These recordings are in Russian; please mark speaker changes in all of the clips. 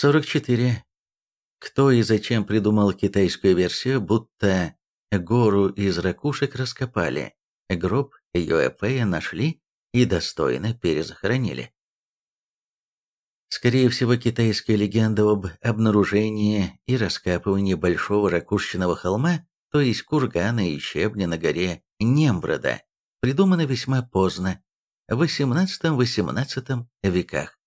Speaker 1: 44. Кто и зачем придумал китайскую версию, будто гору из ракушек раскопали, гроб Юэфэя нашли и достойно перезахоронили? Скорее всего, китайская легенда об обнаружении и раскапывании большого ракушечного холма, то есть кургана и щебня на горе Немброда, придумана весьма поздно, в XVIII-XVIII веках.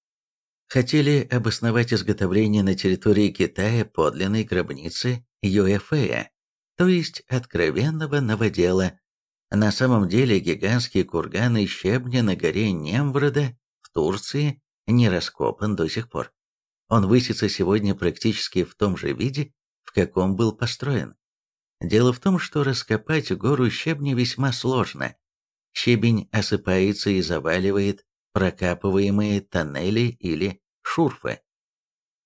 Speaker 1: Хотели обосновать изготовление на территории Китая подлинной гробницы Юэфэя, то есть откровенного новодела. На самом деле гигантский курган из щебня на горе Немврода в Турции не раскопан до сих пор. Он высится сегодня практически в том же виде, в каком был построен. Дело в том, что раскопать гору щебня весьма сложно. Щебень осыпается и заваливает прокапываемые тоннели или шурфы.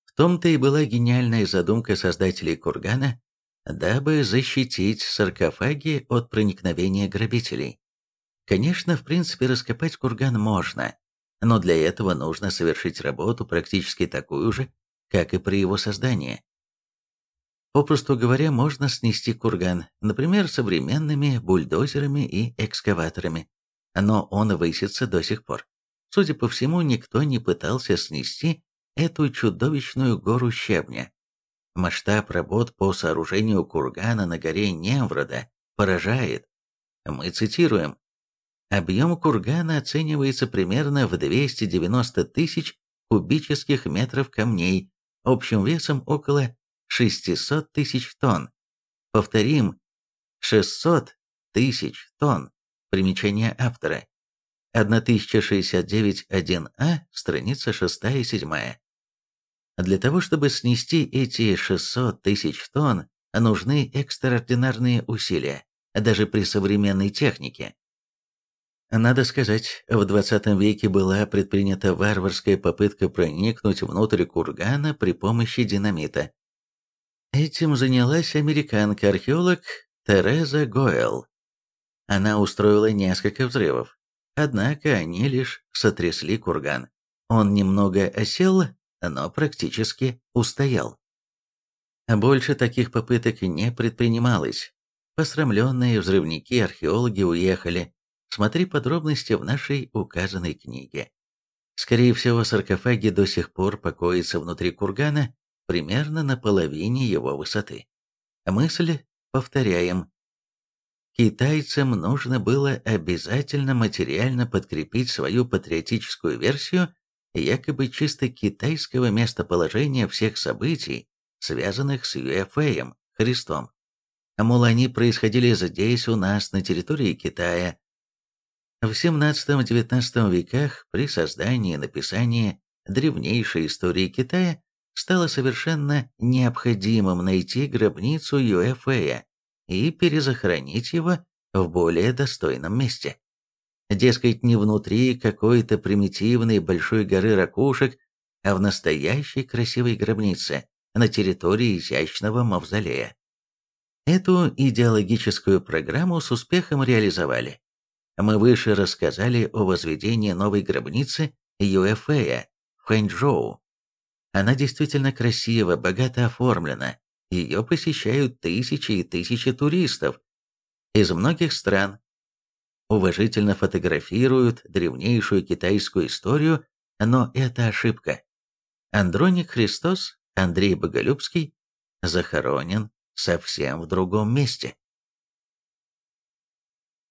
Speaker 1: В том-то и была гениальная задумка создателей кургана, дабы защитить саркофаги от проникновения грабителей. Конечно, в принципе, раскопать курган можно, но для этого нужно совершить работу практически такую же, как и при его создании. Попросту говоря, можно снести курган, например, современными бульдозерами и экскаваторами, но он высится до сих пор. Судя по всему, никто не пытался снести эту чудовищную гору щебня. Масштаб работ по сооружению кургана на горе Неврода поражает. Мы цитируем. Объем кургана оценивается примерно в 290 тысяч кубических метров камней, общим весом около 600 тысяч тонн. Повторим, 600 тысяч тонн. Примечание автора. 1069.1а, страница 6 и 7. Для того, чтобы снести эти 600 тысяч тонн, нужны экстраординарные усилия, даже при современной технике. Надо сказать, в 20 веке была предпринята варварская попытка проникнуть внутрь кургана при помощи динамита. Этим занялась американка-археолог Тереза Гойл. Она устроила несколько взрывов, однако они лишь сотрясли курган. Он немного осел, но практически устоял. Больше таких попыток не предпринималось. Посрамленные взрывники-археологи уехали. Смотри подробности в нашей указанной книге. Скорее всего, саркофаги до сих пор покоятся внутри кургана, примерно на половине его высоты. Мысль повторяем. Китайцам нужно было обязательно материально подкрепить свою патриотическую версию якобы чисто китайского местоположения всех событий, связанных с Юэфэем, Христом. Мол, они происходили здесь, у нас, на территории Китая. В XVII-XIX веках при создании и написании древнейшей истории Китая стало совершенно необходимым найти гробницу Юэфэя и перезахоронить его в более достойном месте. Дескать, не внутри какой-то примитивной большой горы ракушек, а в настоящей красивой гробнице на территории изящного мавзолея. Эту идеологическую программу с успехом реализовали. Мы выше рассказали о возведении новой гробницы Юэфэя в Хэнчжоу. Она действительно красиво, богато оформлена. Ее посещают тысячи и тысячи туристов из многих стран. Уважительно фотографируют древнейшую китайскую историю, но это ошибка. Андроник Христос, Андрей Боголюбский, захоронен совсем в другом месте.